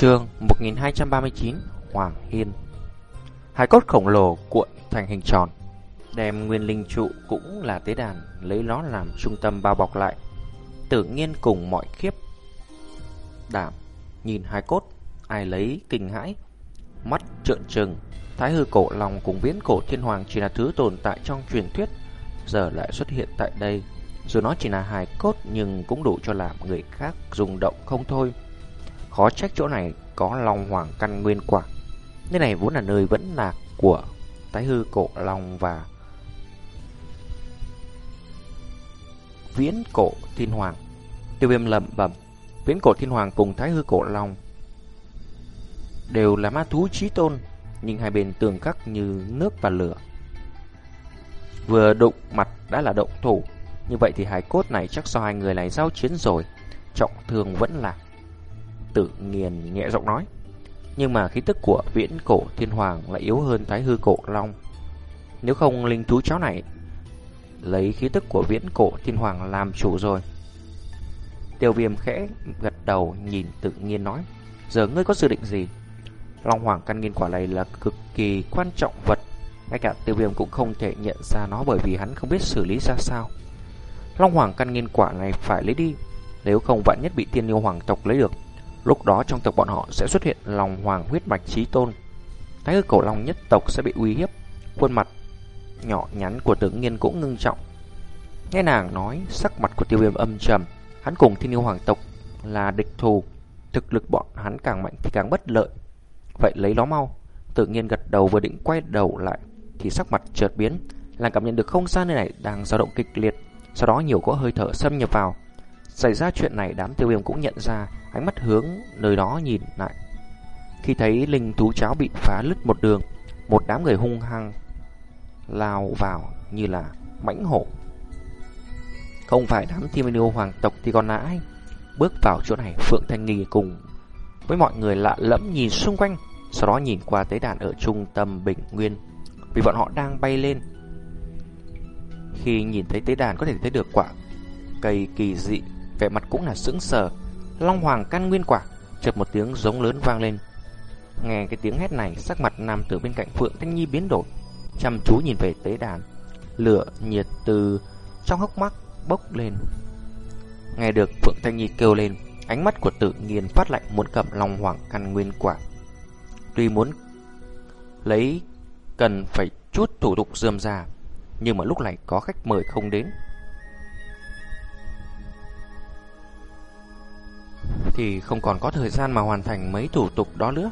Chương 1239 Hoàng Hiên. Hai cốt khổng lồ cuộn thành hình tròn, Đem nguyên linh trụ cũng là tế đàn Lấy nó làm trung tâm bao bọc lại, Tự nhiên cùng mọi khiếp Đảm Nhìn hai cốt, Ai lấy kinh hãi, Mắt trợn trừng, Thái hư cổ lòng cùng viễn cổ thiên hoàng Chỉ là thứ tồn tại trong truyền thuyết, Giờ lại xuất hiện tại đây. Dù nó chỉ là hài cốt Nhưng cũng đủ cho làm người khác rung động không thôi. Khó trách chỗ này có Long Hoàng căn nguyên quả. Nơi này vốn là nơi vẫn lạc của tái hư cổ Long và viễn cổ thiên hoàng. Tiêu viêm lẩm bẩm, viễn cổ thiên hoàng cùng thái hư cổ Long đều là ma thú trí tôn, nhưng hai bên tường khắc như nước và lửa. Vừa đụng mặt đã là động thủ, như vậy thì hai cốt này chắc do hai người này giao chiến rồi, trọng thương vẫn là tự nghiền nhẹ giọng nói. Nhưng mà khí tức của viễn cổ thiên hoàng lại yếu hơn thái hư cổ long. Nếu không linh thú chó này, lấy khí tức của viễn cổ thiên hoàng làm chủ rồi. Tiêu viêm khẽ gật đầu nhìn tự nhiên nói. Giờ ngươi có dự định gì? Long hoàng căn nghiên quả này là cực kỳ quan trọng vật. Ngay cả tiêu viêm cũng không thể nhận ra nó bởi vì hắn không biết xử lý ra sao. Long hoàng căn nghiên quả này phải lấy đi. Nếu không vạn nhất bị tiên yêu hoàng tộc lấy được Lúc đó trong tộc bọn họ sẽ xuất hiện lòng hoàng huyết mạch trí tôn. Thái hư cổ long nhất tộc sẽ bị uy hiếp. Khuôn mặt nhỏ nhắn của tướng nghiên cũng ngưng trọng. Nghe nàng nói, sắc mặt của tiêu viêm âm trầm. Hắn cùng thiên yêu hoàng tộc là địch thù. Thực lực bọn hắn càng mạnh thì càng bất lợi. Vậy lấy nó mau. Tự nhiên gật đầu vừa định quay đầu lại thì sắc mặt chợt biến, là cảm nhận được không gian nơi này đang dao động kịch liệt. Sau đó nhiều có hơi thở xâm nhập vào. Xảy ra chuyện này đám tiêu viêm cũng nhận ra Ánh mắt hướng nơi đó nhìn lại. Khi thấy linh thú cháo bị phá lứt một đường, Một đám người hung hăng Lao vào như là mãnh hổ. Không phải đám thiên yêu hoàng tộc thì còn là ai? Bước vào chỗ này, Phượng Thanh Nghi cùng Với mọi người lạ lẫm nhìn xung quanh, Sau đó nhìn qua tế đàn ở trung tâm Bình Nguyên, Vì bọn họ đang bay lên. Khi nhìn thấy tế đàn có thể thấy được quả cây kỳ dị, vẻ mặt cũng là sững sờ. Long Hoàng căn nguyên quả, chợt một tiếng giống lớn vang lên. Nghe cái tiếng hét này, sắc mặt nam tử bên cạnh Phượng Thanh Nhi biến đổi, chăm chú nhìn về tế đàn. Lửa nhiệt từ trong hốc mắt bốc lên. Nghe được Phượng Thanh Nhi kêu lên, ánh mắt của tự nhiên phát lạnh muốn cầm Long Hoàng căn nguyên quả. Tuy muốn lấy cần phải chút thủ tục dườm ra, nhưng mà lúc này có khách mời không đến. Thì không còn có thời gian mà hoàn thành mấy thủ tục đó nữa.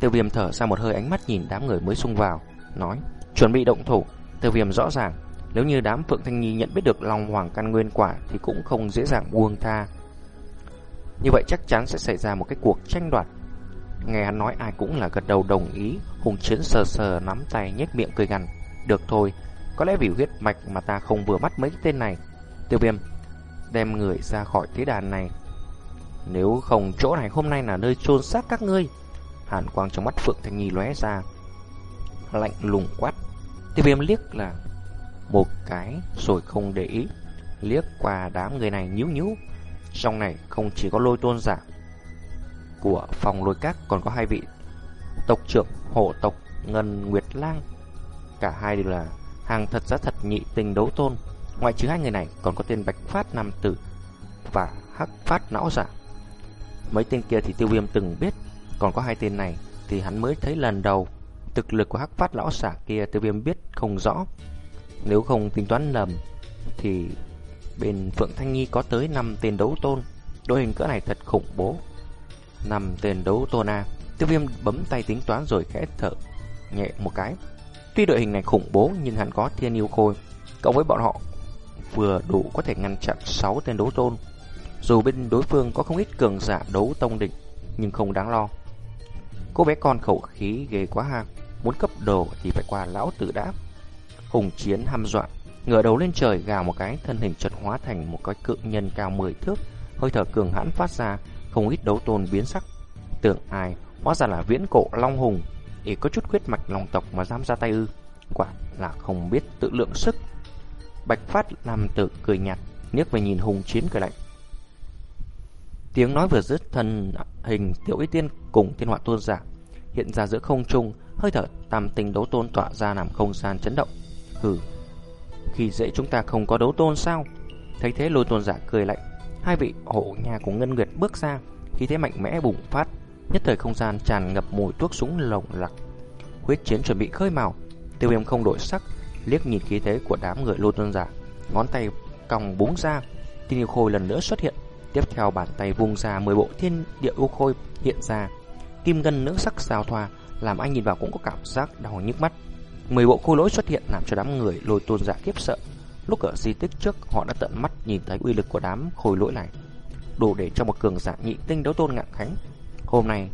Tiêu viêm thở ra một hơi ánh mắt nhìn đám người mới xung vào, nói, chuẩn bị động thủ. Tiêu viêm rõ ràng, nếu như đám Phượng Thanh Nhi nhận biết được lòng Hoàng căn nguyên quả thì cũng không dễ dàng buông tha. Như vậy chắc chắn sẽ xảy ra một cái cuộc tranh đoạt. Nghe hắn nói ai cũng là gật đầu đồng ý, hùng chiến sờ sờ nắm tay nhếch miệng cười gằn. Được thôi, có lẽ vì huyết mạch mà ta không vừa mắt mấy cái tên này. Tiêu viêm, đem người ra khỏi thế đàn này nếu không, chỗ này hôm nay là nơi chôn xác các ngươi. Hàn quang trong mắt Phượng Thanh Nhi lóe ra, Lạnh lùng quát. Tiêu viêm liếc là Một cái, rồi không để ý, Liếc qua đám người này nhíu nhíu. Trong này không chỉ có lôi tôn giả Của phòng lôi các, Còn có hai vị Tộc trưởng hộ tộc Ngân Nguyệt Lang. Cả hai đều là hàng thật giá thật nhị tình đấu tôn. Ngoại trừ hai người này, còn có tên Bạch Phát Nam Tử Và Hắc Phát Não Giả. Mấy tên kia thì tiêu viêm từng biết. Còn có hai tên này thì hắn mới thấy lần đầu. Thực lực của hắc phát lão xả kia tiêu viêm biết không rõ. Nếu không tính toán lầm, Thì bên Phượng Thanh Nhi có tới 5 tên đấu tôn. Đội hình cỡ này thật khủng bố. 5 tên đấu tôn A. Tiêu viêm bấm tay tính toán rồi khẽ thở nhẹ một cái. Tuy đội hình này khủng bố, nhưng hắn có thiên yêu khôi. Cộng với bọn họ vừa đủ có thể ngăn chặn 6 tên đấu tôn dù bên đối phương có không ít cường giả đấu tông đỉnh Nhưng không đáng lo. Cô bé con khẩu khí ghê quá ha, Muốn cấp đồ thì phải qua lão tử đáp Hùng chiến hăm dọa, Ngửa đầu lên trời gào một cái, Thân hình chợt hóa thành một cái cự nhân cao 10 thước, Hơi thở cường hãn phát ra, Không ít đấu tôn biến sắc. Tưởng ai, Hóa ra là viễn cổ Long Hùng Ý có chút huyết mạch long tộc mà dám ra tay ư. Quả là không biết tự lượng sức. Bạch Phát làm tự cười nhạt nước về nhìn Hùng chiến cười lạnh. Tiếng nói vừa dứt thân hình tiểu y tiên cùng thiên họa tôn giả hiện ra giữa không trung, hơi thở tam tinh đấu tôn tỏa ra làm không gian chấn động. Hừ, khi dễ chúng ta không có đấu tôn sao? Thấy thế lôi tôn giả cười lạnh, hai vị hộ nhà của Ngân Nguyệt bước ra, khi thế mạnh mẽ bùng phát, nhất thời không gian tràn ngập mùi thuốc súng lồng lặc. Huyết chiến chuẩn bị khơi mào, tiêu viêm không đổi sắc, liếc nhìn khí thế của đám người lôi tôn giả, ngón tay còng búng ra, tin yêu khôi lần nữa xuất hiện, tiếp theo bàn tay vung ra 10 bộ thiên địa u khôi hiện ra, kim ngân nữ sắc giao thoa, làm anh nhìn vào cũng có cảm giác đau nhức mắt. Mười bộ khôi lỗi xuất hiện làm cho đám người lôi tôn giả kiếp sợ. Lúc ở di tích trước, họ đã tận mắt nhìn thấy uy lực của đám khôi lỗi này. Đủ để cho một cường giả nhị tinh đấu tôn ngạn khánh. Hôm nay,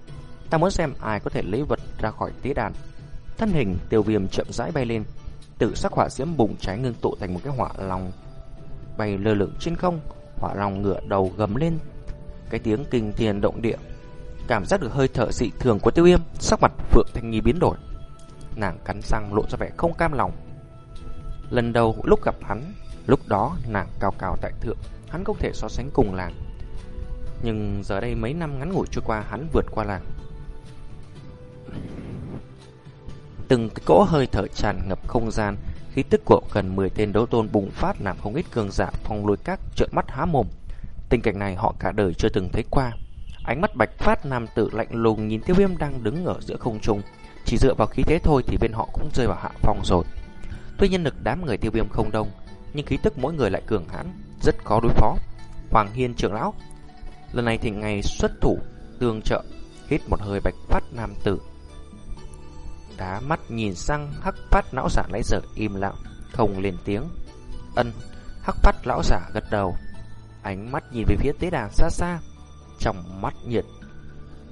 ta muốn xem ai có thể lấy vật ra khỏi tế đàn. Thân hình tiêu viêm chậm rãi bay lên, tự sắc hỏa diễm bùng cháy ngưng tụ thành một cái hỏa lòng bay lơ lửng trên không. Hỏa long ngựa đầu gầm lên, cái tiếng kinh thiên động địa Cảm giác được hơi thở dị thường của tiêu yêm Sắc mặt Phượng Thanh Nhi biến đổi. Nàng cắn răng lộ ra vẻ không cam lòng. Lần đầu lúc gặp hắn Lúc đó nàng cao cao tại thượng Hắn không thể so sánh cùng làng. Nhưng giờ đây mấy năm ngắn ngủi trôi qua Hắn vượt qua làng. Từng cái cỗ hơi thở tràn ngập không gian Khí tức của gần 10 tên đấu tôn bùng phát Làm không ít cường giả phong lôi các trợn mắt há mồm Tình cảnh này họ cả đời chưa từng thấy qua Ánh mắt bạch phát nam tử lạnh lùng nhìn tiêu viêm đang đứng ở giữa không trung. Chỉ dựa vào khí thế thôi thì bên họ cũng rơi vào hạ phòng rồi. Tuy nhân lực đám người tiêu viêm không đông, nhưng khí tức mỗi người lại cường hãn, rất khó đối phó. Hoàng Hiên trưởng lão, lần này thì ngày xuất thủ tương trợ, hít một hơi bạch phát nam tử tá mắt nhìn sang hắc phát lão giả lấy giờ im lặng, không lên tiếng. Ân, hắc phát lão giả gật đầu, ánh mắt nhìn về phía tế đàn xa xa trong mắt nhiệt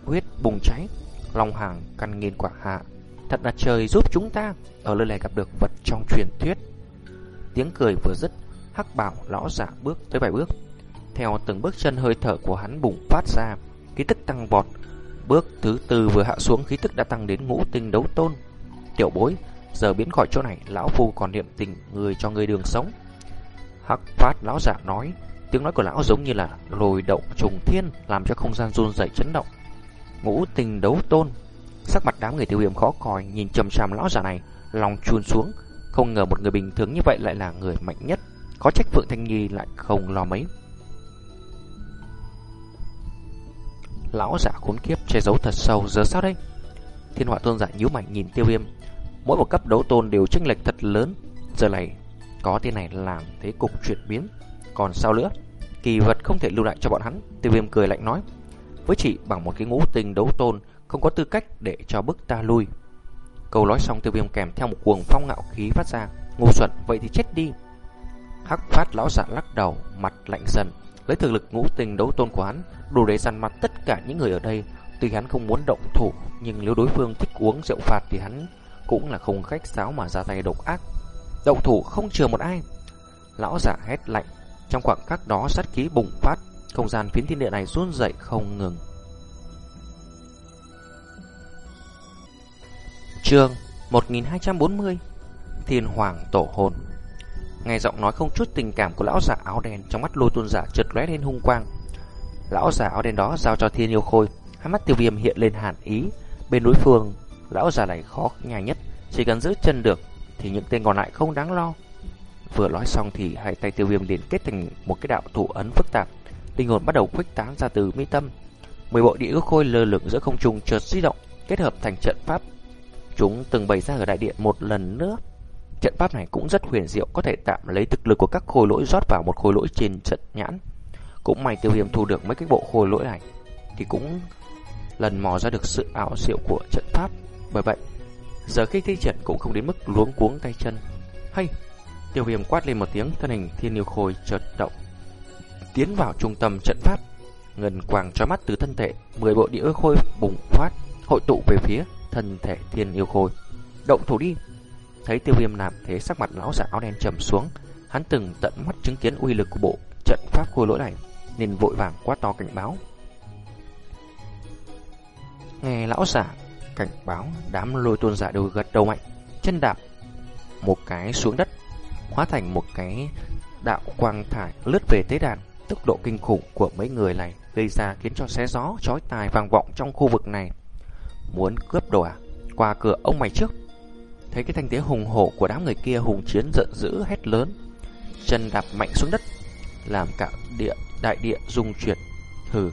huyết bùng cháy long hàng căn nghiên quả hạ thật là trời giúp chúng ta ở nơi này gặp được vật trong truyền thuyết tiếng cười vừa dứt hắc bảo lão giả bước tới vài bước theo từng bước chân hơi thở của hắn bùng phát ra ký tức tăng vọt bước thứ tư vừa hạ xuống khí tức đã tăng đến ngũ tinh đấu tôn. Tiểu bối giờ biến khỏi chỗ này lão phu còn niệm tình người cho người đường sống. Hắc phát lão giả nói Tiếng nói của lão giống như là lồi động trùng thiên làm cho không gian run rẩy chấn động. Ngũ tinh đấu tôn, sắc mặt đám người tiêu viêm khó coi nhìn chầm chằm lão già này, lòng chun xuống, không ngờ một người bình thường như vậy lại là người mạnh nhất, có trách Phượng Thanh Nhi lại không lo mấy. Lão giả khốn kiếp che giấu thật sâu, giờ sao đây? Thiên họa tôn giả nhíu mày nhìn tiêu viêm, mỗi một cấp đấu tôn đều chênh lệch thật lớn, giờ này có tên này làm thế cục chuyển biến. Còn sao nữa? Kỳ vật không thể lưu lại cho bọn hắn. Tiêu viêm cười lạnh nói. Với chỉ bằng một cái ngũ tình đấu tôn, không có tư cách để cho bức ta lui. Câu nói xong tiêu viêm kèm theo một cuồng phong ngạo khí phát ra. Ngu xuẩn, vậy thì chết đi. Hắc phát lão giả lắc đầu, mặt lạnh dần. Lấy thực lực ngũ tình đấu tôn của hắn, đủ để săn mặt tất cả những người ở đây. Tuy hắn không muốn động thủ, nhưng nếu đối phương thích uống rượu phạt thì hắn cũng là không khách sáo mà ra tay độc ác. Động thủ không chừa một ai. Lão giả hét lạnh, trong khoảng khắc đó sát khí bùng phát, không gian phiến thiên địa này run rẩy không ngừng. Chương 1240 Thiên Hoàng Tổ Hồn Nghe giọng nói không chút tình cảm của lão giả áo đen trong mắt lôi tôn giả chợt lóe lên hung quang. Lão giả áo đen đó giao cho thiên yêu khôi, hai mắt tiêu viêm hiện lên hàn ý. Bên đối phương, lão già này khó nhai nhất, chỉ cần giữ chân được thì những tên còn lại không đáng lo. Vừa nói xong thì hai tay tiêu viêm liền kết thành một cái đạo thủ ấn phức tạp. Linh hồn bắt đầu khuếch tán ra từ mi tâm. Mười bộ địa ước khôi lơ lửng giữa không trung chợt di động, kết hợp thành trận pháp. Chúng từng bày ra ở đại điện một lần nữa. Trận pháp này cũng rất huyền diệu, có thể tạm lấy thực lực của các khôi lỗi rót vào một khôi lỗi trên trận nhãn. Cũng may tiêu viêm thu được mấy cái bộ khôi lỗi này, thì cũng lần mò ra được sự ảo diệu của trận pháp. Bởi vậy, giờ khi thi trận cũng không đến mức luống cuống tay chân. Hay, Tiêu viêm quát lên một tiếng, thân hình thiên yêu khôi chợt động. Tiến vào trung tâm trận pháp, ngân quàng cho mắt từ thân thể, mười bộ địa khôi bùng phát, hội tụ về phía thân thể thiên yêu khôi. Động thủ đi! Thấy tiêu viêm làm thế sắc mặt lão giả áo đen trầm xuống, hắn từng tận mắt chứng kiến uy lực của bộ trận pháp khôi lỗi này, nên vội vàng quát to cảnh báo. Nghe lão giả cảnh báo, đám lôi tôn giả đều gật đầu mạnh, chân đạp một cái xuống đất hóa thành một cái đạo quang thải lướt về tế đàn. tốc độ kinh khủng của mấy người này gây ra khiến cho xé gió chói tai vang vọng trong khu vực này. Muốn cướp đồ à? Qua cửa ông mày trước. Thấy cái thanh thế hùng hổ của đám người kia hùng chiến giận dữ hét lớn. Chân đạp mạnh xuống đất, làm cả địa đại địa rung chuyển. Hừ.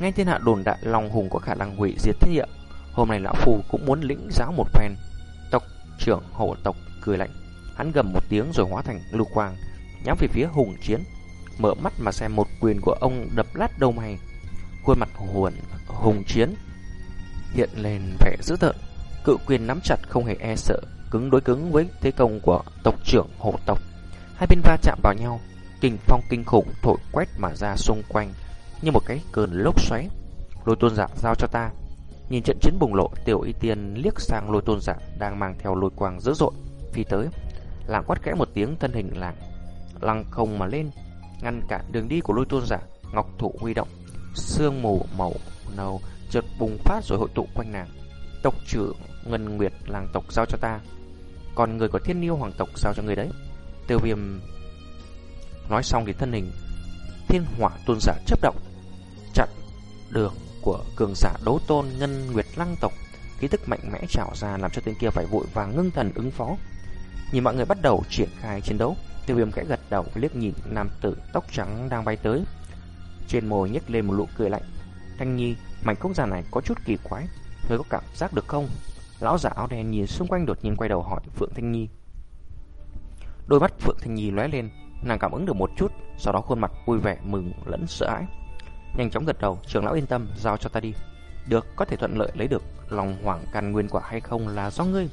Ngay thiên hạ đồn đại lòng Hùng có khả năng hủy diệt thế địa. Hôm nay lão phù cũng muốn lĩnh giáo một phen. Tộc trưởng hộ tộc cười lạnh. Hắn gầm một tiếng rồi hóa thành lưu quang, nhắm về phía hùng chiến. Mở mắt mà xem một quyền của ông đập lát đầu mày. Khuôn mặt hồn hùng chiến hiện lên vẻ dữ tợn. Cự quyền nắm chặt không hề e sợ, cứng đối cứng với thế công của tộc trưởng hộ tộc. Hai bên va chạm vào nhau, kinh phong kinh khủng thổi quét mà ra xung quanh như một cái cơn lốc xoáy. Lôi tôn giả giao cho ta. Nhìn trận chiến bùng lộ, tiểu y tiên liếc sang lôi tôn giả đang mang theo lôi quang dữ dội, phi tới. Làng quát kẽ một tiếng thân hình làng, lăng không mà lên, ngăn cản đường đi của lôi tôn giả, ngọc thụ huy động, sương mù màu nâu chợt bùng phát rồi hội tụ quanh nàng. Tộc trưởng Ngân Nguyệt làng tộc giao cho ta, còn người của Thiên Niêu hoàng tộc giao cho người đấy. Tiêu Viêm nói xong thì thân hình Thiên Hỏa tôn giả chấp động, chặn đường của cường giả đấu tôn Ngân Nguyệt lăng tộc, khí tức mạnh mẽ trào ra làm cho tên kia phải vội vàng ngưng thần ứng phó. Nhìn mọi người bắt đầu triển khai chiến đấu, Tiêu Viêm khẽ gật đầu liếc nhìn nam tử tóc trắng đang bay tới. Trên môi nhếch lên một nụ cười lạnh. Thanh Nhi, mảnh không gian này có chút kỳ quái, ngươi có cảm giác được không? Lão giả áo đen nhìn xung quanh đột nhiên quay đầu hỏi Phượng Thanh Nhi. Đôi mắt Phượng Thanh Nhi lóe lên, nàng cảm ứng được một chút, sau đó khuôn mặt vui vẻ mừng lẫn sợ hãi. Nhanh chóng gật đầu, trưởng lão yên tâm, giao cho ta đi. Được, có thể thuận lợi lấy được lòng hoàng can nguyên quả hay không là do ngươi.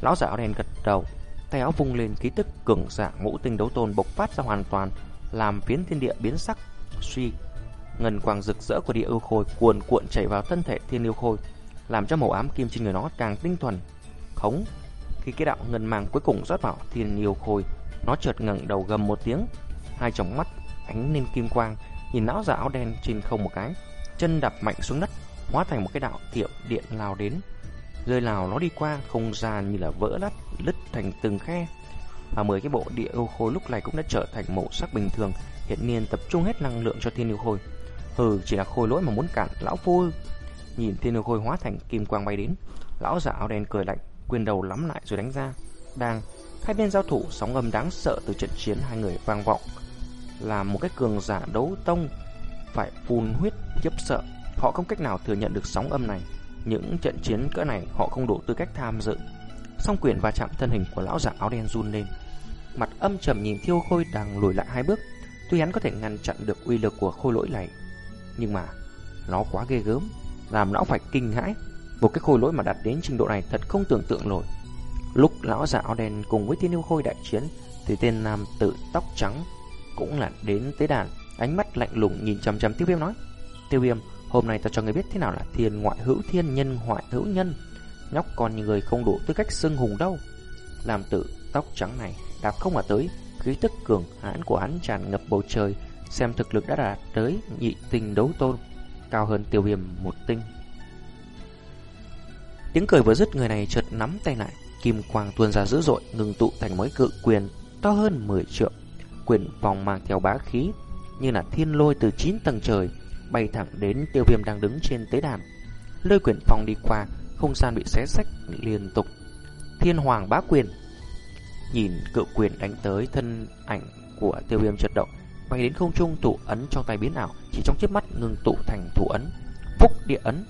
Lão giả áo đen gật đầu, tay áo vung lên ký tức cường giả ngũ tinh đấu tôn bộc phát ra hoàn toàn, làm phiến thiên địa biến sắc, suy ngân quang rực rỡ của địa yêu khôi cuồn cuộn chảy vào thân thể thiên yêu khôi, làm cho màu ám kim trên người nó càng tinh thuần. Khống, khi cái đạo ngân mang cuối cùng rót vào thiên yêu khôi, nó chợt ngẩng đầu gầm một tiếng, hai tròng mắt ánh lên kim quang, nhìn não già áo đen trên không một cái, chân đạp mạnh xuống đất, hóa thành một cái đạo tiệm điện lao đến. Rơi lào nó đi qua, không gian như là vỡ lát, lứt thành từng khe. Và mười cái bộ địa yêu khôi lúc này cũng đã trở thành màu sắc bình thường, hiện nhiên tập trung hết năng lượng cho thiên yêu khôi. Hừ, chỉ là khôi lỗi mà muốn cản lão phu Nhìn thiên yêu khôi hóa thành kim quang bay đến, lão giả áo đen cười lạnh, quyền đầu lắm lại rồi đánh ra. Đang hai bên giao thủ sóng âm đáng sợ từ trận chiến hai người vang vọng, làm một cái cường giả đấu tông phải phun huyết khiếp sợ. Họ không cách nào thừa nhận được sóng âm này. Những trận chiến cỡ này họ không đủ tư cách tham dự. Song quyền va chạm thân hình của lão giả áo đen run lên. Mặt âm trầm nhìn Thiêu Khôi đang lùi lại hai bước. Tuy hắn có thể ngăn chặn được uy lực của khôi lỗi này, nhưng mà nó quá ghê gớm, làm lão phải kinh hãi. Một cái khôi lỗi mà đạt đến trình độ này thật không tưởng tượng nổi. Lúc lão giả áo đen cùng với thiên yêu khôi đại chiến, thì tên nam tử tóc trắng cũng là đến tế đàn, ánh mắt lạnh lùng nhìn chăm chăm tiêu viêm nói. Tiêu viêm, hôm nay ta cho người biết thế nào là thiên ngoại hữu thiên nhân ngoại hữu nhân. Nhóc con như người không đủ tư cách xưng hùng đâu. làm tử tóc trắng này đạp không mà tới, khí tức cường hãn của hắn tràn ngập bầu trời, xem thực lực đã đạt tới nhị tình đấu tôn, cao hơn tiêu viêm một tinh. Tiếng cười vừa dứt người này chợt nắm tay lại, kim quang tuôn ra dữ dội, ngừng tụ thành mấy cự quyền to hơn 10 trượng. Quyền vòng mang theo bá khí, như là thiên lôi từ 9 tầng trời, bay thẳng đến tiêu viêm đang đứng trên tế đàn. Lôi quyền phòng đi qua, không gian bị xé sách liên tục. Thiên hoàng bá quyền Nhìn cự quyền đánh tới thân ảnh của tiêu viêm chợt động, bay đến không trung thủ ấn trong tay biến ảo, chỉ trong chớp mắt ngừng tụ thành thủ ấn. Phúc địa ấn.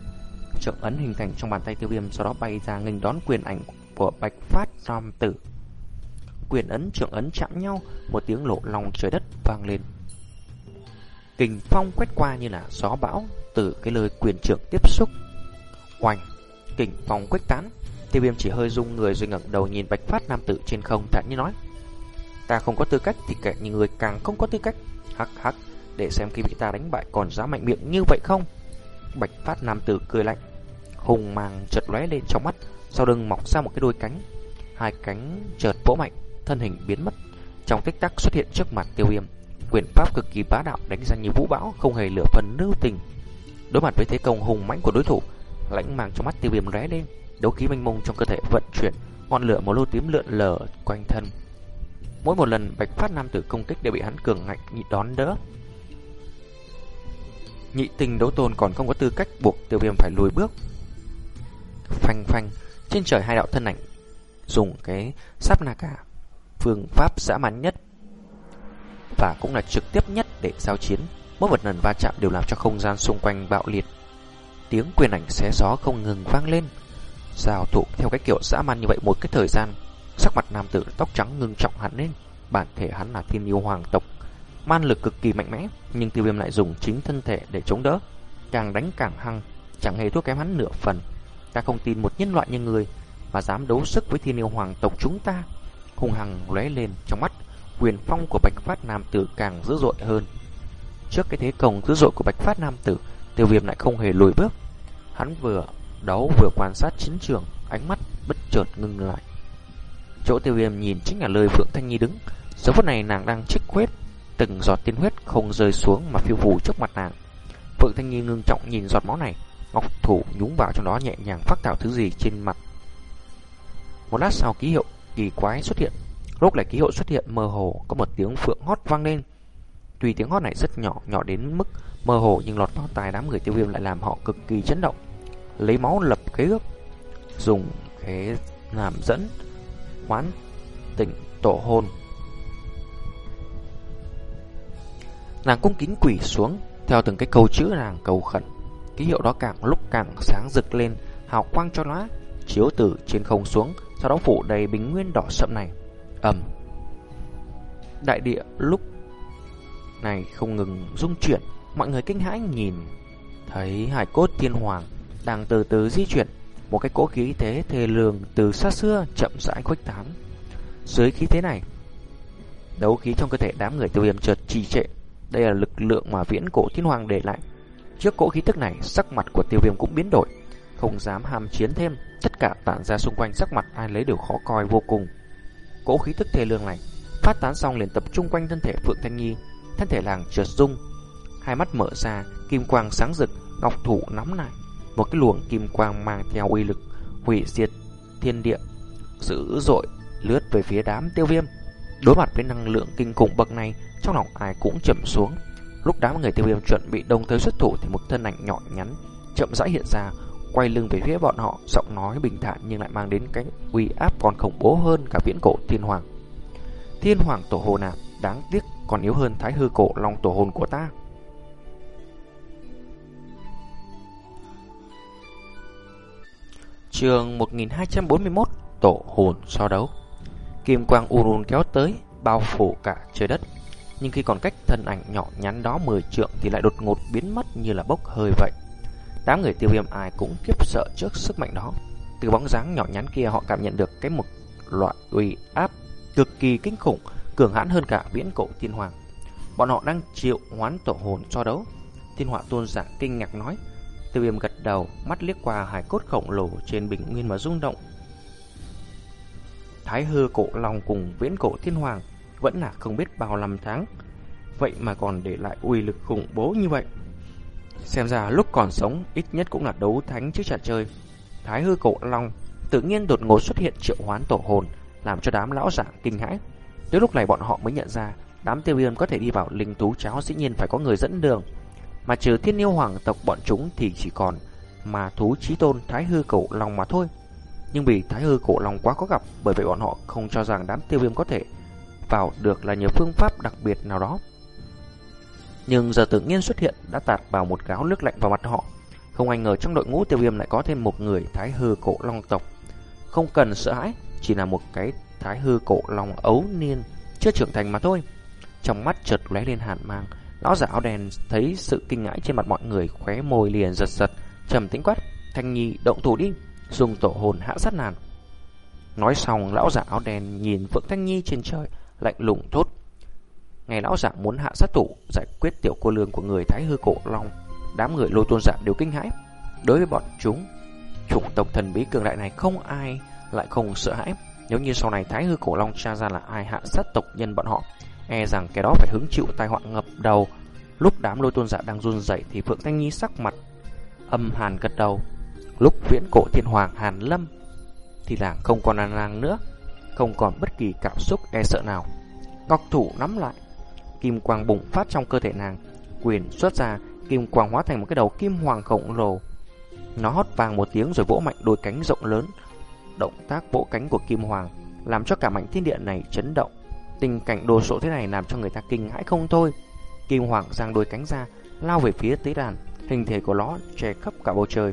Trợ ấn hình thành trong bàn tay tiêu viêm sau đó bay ra nghênh đón quyền ảnh của Bạch Phát nam Tử. Quyền ấn trưởng ấn chạm nhau, một tiếng lộ lòng trời đất vang lên. Kình phong quét qua như là gió bão từ cái lời quyền trưởng tiếp xúc. Oanh, kình phong quét tán. Tiêu viêm chỉ hơi rung người rồi ngẩng đầu nhìn Bạch Phát Nam Tử trên không thản nhiên nói. Ta không có tư cách thì kẻ như người càng không có tư cách. Hắc hắc, để xem khi bị ta đánh bại còn dám mạnh miệng như vậy không? Bạch Phát Nam Tử cười lạnh, hùng màng chợt lóe lên trong mắt, sau lưng mọc ra một cái đôi cánh. Hai cánh chợt vỗ mạnh, thân hình biến mất. Trong tích tắc xuất hiện trước mặt Tiêu Viêm, quyền pháp cực kỳ bá đạo đánh ra như vũ bão, không hề lửa phần lưu tình. Đối mặt với thế công hùng mãnh của đối thủ, lãnh màng trong mắt Tiêu Viêm lóe lên, đấu khí mênh mông trong cơ thể vận chuyển, ngọn lửa màu lô tím lượn lờ quanh thân. Mỗi một lần Bạch Phát Nam tử công kích đều bị hắn cường ngạnh nhị đón đỡ. Nhị tình đấu tôn còn không có tư cách buộc tiêu viêm phải lùi bước. Phanh phanh, trên trời hai đạo thân ảnh dùng cái sáp na cả phương pháp dã man nhất và cũng là trực tiếp nhất để giao chiến. Mỗi một lần va chạm đều làm cho không gian xung quanh bạo liệt. Tiếng quyền ảnh xé gió không ngừng vang lên. Giao thủ theo cái kiểu dã man như vậy một cái thời gian, sắc mặt nam tử tóc trắng ngưng trọng hẳn lên. Bản thể hắn là thiên yêu hoàng tộc, man lực cực kỳ mạnh mẽ, nhưng tiêu viêm lại dùng chính thân thể để chống đỡ. Càng đánh càng hăng, chẳng hề thua kém hắn nửa phần. Ta không tin một nhân loại như người mà dám đấu sức với thiên yêu hoàng tộc chúng ta. Hùng hằng lóe lên trong mắt, quyền phong của Bạch Phát Nam Tử càng dữ dội hơn. Trước cái thế công dữ dội của Bạch Phát Nam Tử, Tiêu Viêm lại không hề lùi bước. Hắn vừa đấu vừa quan sát chiến trường, ánh mắt bất chợt ngưng lại. Chỗ Tiêu Viêm nhìn chính là lời Phượng Thanh Nhi đứng. Giờ phút này nàng đang trích huyết, từng giọt tiên huyết không rơi xuống mà phiêu phù trước mặt nàng. Phượng Thanh Nhi ngưng trọng nhìn giọt máu này, ngọc thủ nhúng vào trong đó nhẹ nhàng phát tạo thứ gì trên mặt. Một lát sau ký hiệu kỳ quái xuất hiện, lúc lại ký hiệu xuất hiện mơ hồ có một tiếng phượng hót vang lên. Tuy tiếng hót này rất nhỏ, nhỏ đến mức mơ hồ nhưng lọt vào tai đám người tiêu viêm lại làm họ cực kỳ chấn động. Lấy máu lập kế ước, dùng kế làm dẫn, hoán tỉnh tổ hôn. Nàng cung kính quỷ xuống, theo từng cái câu chữ nàng cầu khẩn. Ký hiệu đó càng lúc càng sáng rực lên, hào quang cho nó chiếu từ trên không xuống, sau đó phủ đầy bình nguyên đỏ sậm này. ầm Đại địa lúc này không ngừng rung chuyển, mọi người kinh hãi nhìn thấy hải cốt thiên hoàng đang từ từ di chuyển, một cái cỗ khí thế thề lường từ xa xưa chậm rãi khuếch tán. Dưới khí thế này, đấu khí trong cơ thể đám người tiêu viêm chợt trì trệ, đây là lực lượng mà viễn cổ thiên hoàng để lại. Trước cỗ khí tức này, sắc mặt của tiêu viêm cũng biến đổi, không dám ham chiến thêm, tất cả tản ra xung quanh sắc mặt ai lấy đều khó coi vô cùng. Cỗ khí tức thê lương này phát tán xong liền tập trung quanh thân thể Phượng Thanh Nhi, thân thể làng chợt rung, hai mắt mở ra, kim quang sáng rực, ngọc thủ nắm lại, một cái luồng kim quang mang theo uy lực hủy diệt thiên địa, dữ dội lướt về phía đám tiêu viêm. Đối mặt với năng lượng kinh khủng bậc này, trong lòng ai cũng chậm xuống. Lúc đám người tiêu viêm chuẩn bị đồng thời xuất thủ thì một thân ảnh nhỏ nhắn chậm rãi hiện ra, quay lưng về phía bọn họ, giọng nói bình thản nhưng lại mang đến cái uy áp còn khủng bố hơn cả viễn cổ thiên hoàng. Thiên hoàng tổ hồ nạp, à, đáng tiếc còn yếu hơn thái hư cổ long tổ hồn của ta. Trường 1241 Tổ hồn so đấu Kim quang Urun kéo tới Bao phủ cả trời đất Nhưng khi còn cách thân ảnh nhỏ nhắn đó 10 trượng Thì lại đột ngột biến mất như là bốc hơi vậy Đám người tiêu viêm ai cũng kiếp sợ trước sức mạnh đó. Từ bóng dáng nhỏ nhắn kia họ cảm nhận được cái một loại uy áp cực kỳ kinh khủng, cường hãn hơn cả viễn cổ thiên hoàng. Bọn họ đang chịu hoán tổ hồn so đấu. Thiên họa tôn giả kinh ngạc nói. Tiêu viêm gật đầu, mắt liếc qua hải cốt khổng lồ trên bình nguyên mà rung động. Thái hư cổ long cùng viễn cổ thiên hoàng vẫn là không biết bao năm tháng. Vậy mà còn để lại uy lực khủng bố như vậy. Xem ra lúc còn sống ít nhất cũng là đấu thánh chứ chả chơi. Thái hư cổ long tự nhiên đột ngột xuất hiện triệu hoán tổ hồn, làm cho đám lão giả kinh hãi. Tới lúc này bọn họ mới nhận ra, đám tiêu viêm có thể đi vào linh thú cháo dĩ nhiên phải có người dẫn đường. Mà trừ thiên yêu hoàng tộc bọn chúng thì chỉ còn mà thú trí tôn thái hư cổ long mà thôi. Nhưng vì thái hư cổ long quá có gặp, bởi vậy bọn họ không cho rằng đám tiêu viêm có thể vào được là nhờ phương pháp đặc biệt nào đó. Nhưng giờ tự nhiên xuất hiện đã tạt vào một gáo nước lạnh vào mặt họ. Không ai ngờ trong đội ngũ tiêu viêm lại có thêm một người thái hư cổ long tộc. Không cần sợ hãi, chỉ là một cái thái hư cổ long ấu niên, chưa trưởng thành mà thôi. Trong mắt chợt lóe lên hàn mang, lão giả áo đen thấy sự kinh ngãi trên mặt mọi người khóe môi liền giật giật, trầm tĩnh quát, Thanh Nhi động thủ đi, dùng tổ hồn hạ sát nàng Nói xong, lão giả áo đen nhìn Phượng Thanh Nhi trên trời, lạnh lùng thốt. Ngày lão giả muốn hạ sát thủ giải quyết tiểu cô lương của người Thái Hư Cổ Long, đám người lôi tôn giả đều kinh hãi. Đối với bọn chúng, chủng tộc thần bí cường đại này không ai lại không sợ hãi. Nếu như sau này Thái Hư Cổ Long tra ra là ai hạ sát tộc nhân bọn họ, e rằng cái đó phải hứng chịu tai họa ngập đầu. Lúc đám lôi tôn giả đang run rẩy thì Phượng Thanh Nhi sắc mặt âm hàn gật đầu. Lúc viễn cổ thiên hoàng Hàn Lâm thì làng không còn an nàng nữa, không còn bất kỳ cảm xúc e sợ nào. Ngọc thủ nắm lại, kim quang bùng phát trong cơ thể nàng, quyền xuất ra, kim quang hóa thành một cái đầu kim hoàng khổng lồ. Nó hót vang một tiếng rồi vỗ mạnh đôi cánh rộng lớn. Động tác vỗ cánh của kim hoàng làm cho cả mảnh thiên địa này chấn động. Tình cảnh đồ sộ thế này làm cho người ta kinh hãi không thôi. Kim hoàng giang đôi cánh ra, lao về phía tế đàn, hình thể của nó che khắp cả bầu trời.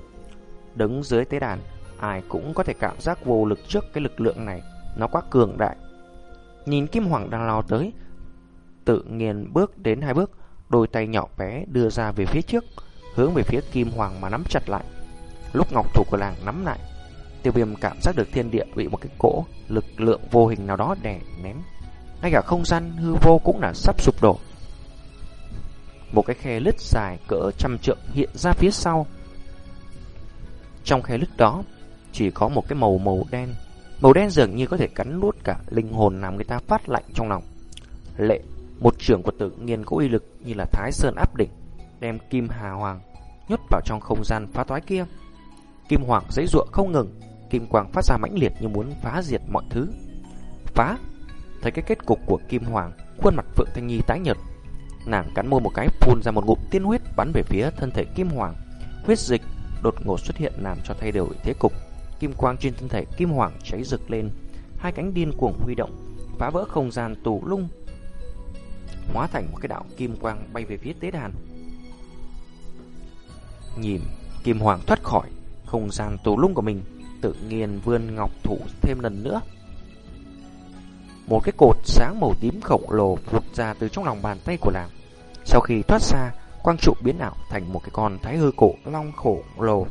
Đứng dưới tế đàn, ai cũng có thể cảm giác vô lực trước cái lực lượng này, nó quá cường đại. Nhìn Kim Hoàng đang lao tới, tự nhiên bước đến hai bước, đôi tay nhỏ bé đưa ra về phía trước, hướng về phía Kim Hoàng mà nắm chặt lại. Lúc ngọc thủ của làng nắm lại, tiêu viêm cảm giác được thiên địa bị một cái cỗ lực lượng vô hình nào đó đè nén. Ngay cả không gian hư vô cũng là sắp sụp đổ. Một cái khe lứt dài cỡ trăm trượng hiện ra phía sau. Trong khe lứt đó, chỉ có một cái màu màu đen. Màu đen dường như có thể cắn nuốt cả linh hồn làm người ta phát lạnh trong lòng. Lệ, một trưởng của tự nhiên có uy lực như là Thái Sơn áp đỉnh, đem Kim Hà Hoàng nhốt vào trong không gian phá toái kia. Kim Hoàng giấy ruộng không ngừng, Kim Quang phát ra mãnh liệt như muốn phá diệt mọi thứ. Phá! Thấy cái kết cục của Kim Hoàng, khuôn mặt Phượng Thanh Nhi tái nhợt. Nàng cắn môi một cái phun ra một ngụm tiên huyết bắn về phía thân thể Kim Hoàng. Huyết dịch đột ngột xuất hiện làm cho thay đổi thế cục. Kim quang trên thân thể Kim Hoàng cháy rực lên, hai cánh điên cuồng huy động, phá vỡ không gian tù lung, hóa thành một cái đạo kim quang bay về phía tế đàn. Nhìn Kim Hoàng thoát khỏi không gian tù lung của mình, tự nhiên vươn ngọc thủ thêm lần nữa. Một cái cột sáng màu tím khổng lồ vụt ra từ trong lòng bàn tay của nàng. Sau khi thoát ra, quang trụ biến ảo thành một cái con thái hư cổ long khổng lồ.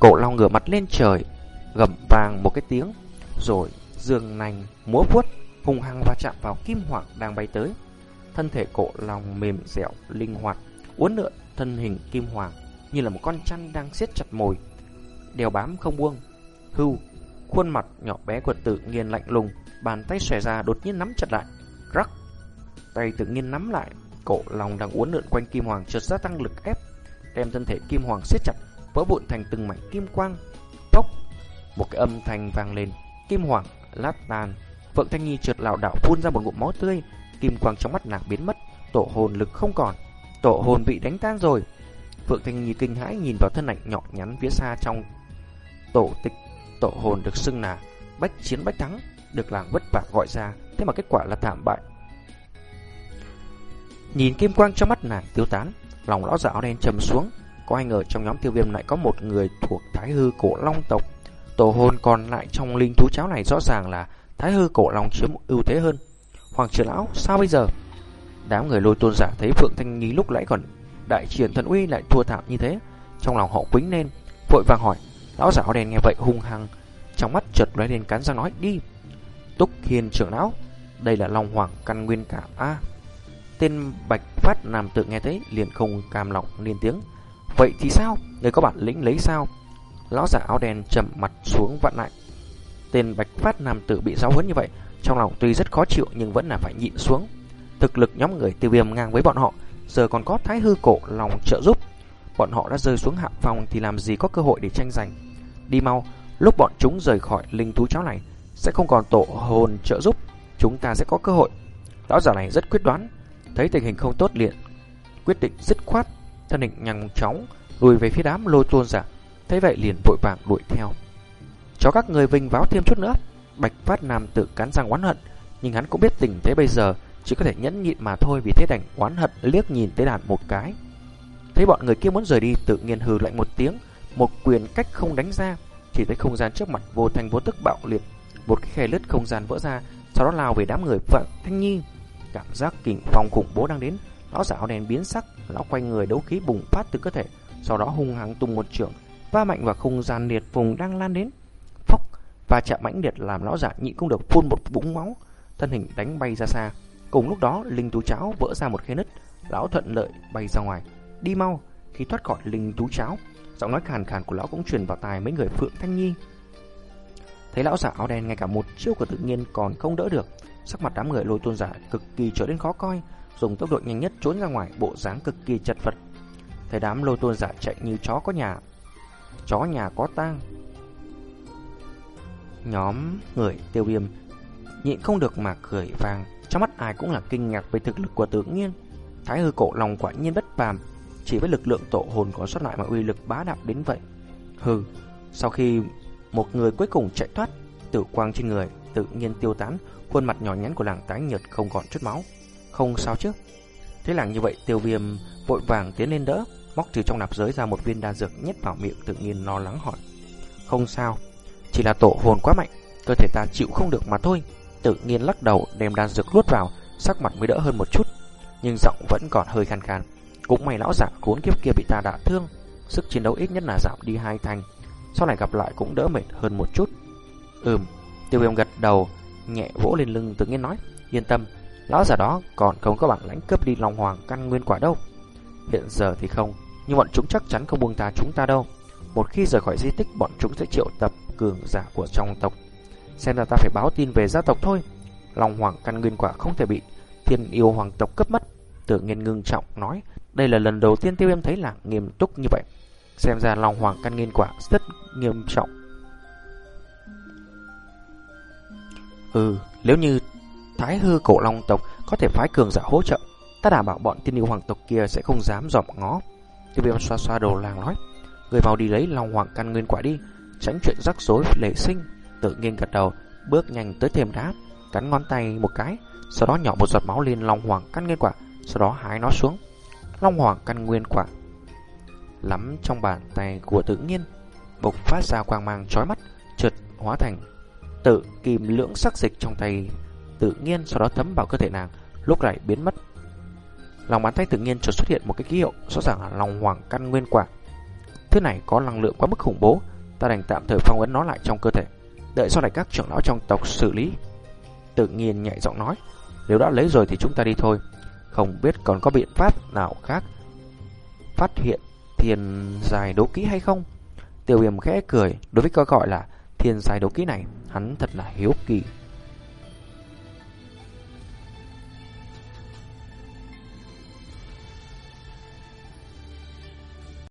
Cổ long ngửa mặt lên trời, gầm vàng một cái tiếng, rồi dương nành múa vuốt hung hăng va chạm vào kim hoàng đang bay tới. Thân thể cổ long mềm dẻo, linh hoạt, uốn lượn thân hình kim hoàng như là một con chăn đang siết chặt mồi, đeo bám không buông. Hưu, khuôn mặt nhỏ bé của tự nhiên lạnh lùng, bàn tay xòe ra đột nhiên nắm chặt lại. Rắc, tay tự nhiên nắm lại, cổ lòng đang uốn lượn quanh kim hoàng chợt gia tăng lực ép, đem thân thể kim hoàng siết chặt, vỡ vụn thành từng mảnh kim quang. Tốc, một cái âm thanh vang lên, kim hoàng lát tan. Phượng Thanh Nhi trượt lảo đảo phun ra một ngụm máu tươi, kim quang trong mắt nàng biến mất, tổ hồn lực không còn, tổ hồn bị đánh tan rồi. Phượng Thanh Nhi kinh hãi nhìn vào thân ảnh nhỏ nhắn phía xa trong tổ tịch, tổ hồn được xưng là bách chiến bách thắng, được làng vất vả gọi ra, thế mà kết quả là thảm bại. Nhìn kim quang trong mắt nàng tiêu tán, lòng lão giả áo đen trầm xuống, có ai ngờ trong nhóm tiêu viêm lại có một người thuộc Thái Hư Cổ Long tộc. Tổ hồn còn lại trong linh thú cháo này rõ ràng là Thái Hư Cổ Long chiếm ưu thế hơn. Hoàng trưởng lão, sao bây giờ? Đám người lôi tôn giả thấy Phượng Thanh Nhi lúc nãy còn đại triển thần uy lại thua thảm như thế, trong lòng họ quính lên, vội vàng hỏi. Lão giả áo đen nghe vậy hung hăng, trong mắt chợt lóe lên cắn răng nói đi. Túc Hiền trưởng lão, đây là Long Hoàng căn nguyên cả a. tên Bạch Phát Nam tự nghe thấy liền không cam lòng lên tiếng. Vậy thì sao? Người có bản lĩnh lấy sao? Lão giả áo đen trầm mặt xuống vặn lại. Tên Bạch Phát Nam tự bị giáo huấn như vậy, trong lòng tuy rất khó chịu nhưng vẫn là phải nhịn xuống. Thực lực nhóm người tiêu viêm ngang với bọn họ, giờ còn có thái hư cổ lòng trợ giúp. Bọn họ đã rơi xuống hạ phòng thì làm gì có cơ hội để tranh giành. Đi mau, lúc bọn chúng rời khỏi linh thú cháo này, sẽ không còn tổ hồn trợ giúp, chúng ta sẽ có cơ hội. Lão giả này rất quyết đoán, thấy tình hình không tốt liền, quyết định dứt khoát, thân hình nhanh chóng lùi về phía đám lôi tôn giả, thấy vậy liền vội vàng đuổi theo. Cho các người vinh váo thêm chút nữa, Bạch Phát Nam tự cắn răng oán hận, nhưng hắn cũng biết tình thế bây giờ chỉ có thể nhẫn nhịn mà thôi vì thế đành oán hận liếc nhìn tới đàn một cái. Thấy bọn người kia muốn rời đi tự nhiên hừ lạnh một tiếng, một quyền cách không đánh ra, chỉ thấy không gian trước mặt vô thành vô tức bạo liệt, một cái khe lứt không gian vỡ ra, sau đó lao về đám người Phượng Thanh Nhi. Cảm giác kình phong khủng bố đang đến, lão giả áo đen biến sắc, lão quay người đấu khí bùng phát từ cơ thể, sau đó hung hăng tung một trường, va mạnh vào không gian liệt vùng đang lan đến. Phốc, và chạm mãnh liệt làm lão giả nhịn không được phun một búng máu, thân hình đánh bay ra xa. Cùng lúc đó, linh tú cháo vỡ ra một khe nứt, lão thuận lợi bay ra ngoài. Đi mau, khi thoát khỏi linh tú cháo, giọng nói khàn khàn của lão cũng truyền vào tai mấy người Phượng Thanh Nhi. Thấy lão giả áo đen ngay cả một chiêu của tự nhiên còn không đỡ được, sắc mặt đám người lôi tôn giả cực kỳ trở nên khó coi, dùng tốc độ nhanh nhất trốn ra ngoài, bộ dáng cực kỳ chật vật. Thấy đám lôi tôn giả chạy như chó có nhà, chó nhà có tang. Nhóm người tiêu viêm nhịn không được mà cười vàng, trong mắt ai cũng là kinh ngạc về thực lực của tự nhiên. Thái hư cổ lòng quả nhiên bất phàm, chỉ với lực lượng tổ hồn có xuất lại mà uy lực bá đạo đến vậy. Hừ, sau khi một người cuối cùng chạy thoát, tử quang trên người tự nhiên tiêu tán, khuôn mặt nhỏ nhắn của làng tái nhợt không còn chút máu. Không sao chứ? Thế làng như vậy, tiêu viêm vội vàng tiến lên đỡ, móc từ trong nạp giới ra một viên đan dược nhét vào miệng tự nhiên lo lắng hỏi. Không sao, chỉ là tổ hồn quá mạnh, cơ thể ta chịu không được mà thôi. Tự nhiên lắc đầu đem đan dược luốt vào, sắc mặt mới đỡ hơn một chút, nhưng giọng vẫn còn hơi khàn khàn. Cũng may lão giả cuốn kiếp kia bị ta đả thương, sức chiến đấu ít nhất là giảm đi hai thành. Sau này gặp lại cũng đỡ mệt hơn một chút. Ừm, tiêu viêm gật đầu, nhẹ vỗ lên lưng tự nhiên nói, yên tâm, lão giả đó còn không có bản lãnh cướp đi Long Hoàng căn nguyên quả đâu. Hiện giờ thì không, nhưng bọn chúng chắc chắn không buông tha chúng ta đâu. Một khi rời khỏi di tích, bọn chúng sẽ triệu tập cường giả của trong tộc. Xem ra ta phải báo tin về gia tộc thôi. Long Hoàng căn nguyên quả không thể bị thiên yêu hoàng tộc cấp mất. Tự nhiên ngưng trọng nói, đây là lần đầu tiên tiêu em thấy là nghiêm túc như vậy. Xem ra Long Hoàng căn nguyên quả rất nghiêm trọng. Ừ, nếu như Thái hư cổ long tộc có thể phái cường giả hỗ trợ, ta đảm bảo bọn tiên yêu hoàng tộc kia sẽ không dám dòm ngó. Tiêu viêm xoa xoa đầu làng nói, người vào đi lấy long hoàng căn nguyên quả đi, tránh chuyện rắc rối lệ sinh. Tự nhiên gật đầu, bước nhanh tới thềm đá, cắn ngón tay một cái, sau đó nhỏ một giọt máu lên long hoàng căn nguyên quả, sau đó hái nó xuống. Long hoàng căn nguyên quả lắm trong bàn tay của tự nhiên, bộc phát ra quang mang chói mắt, chợt hóa thành tự kìm lưỡng sắc dịch trong tay tự nhiên sau đó thấm vào cơ thể nàng, lúc này biến mất. Lòng bàn tay tự nhiên chợt xuất hiện một cái ký hiệu, rõ ràng là lòng hoàng căn nguyên quả. Thứ này có năng lượng quá mức khủng bố, ta đành tạm thời phong ấn nó lại trong cơ thể, đợi sau này các trưởng lão trong tộc xử lý. Tự nhiên nhạy giọng nói, nếu đã lấy rồi thì chúng ta đi thôi, không biết còn có biện pháp nào khác phát hiện thiên dài đấu kỹ hay không? Tiêu viêm khẽ cười, đối với câu gọi là thiên dài đấu kỹ này, hắn thật là hiếu kỳ.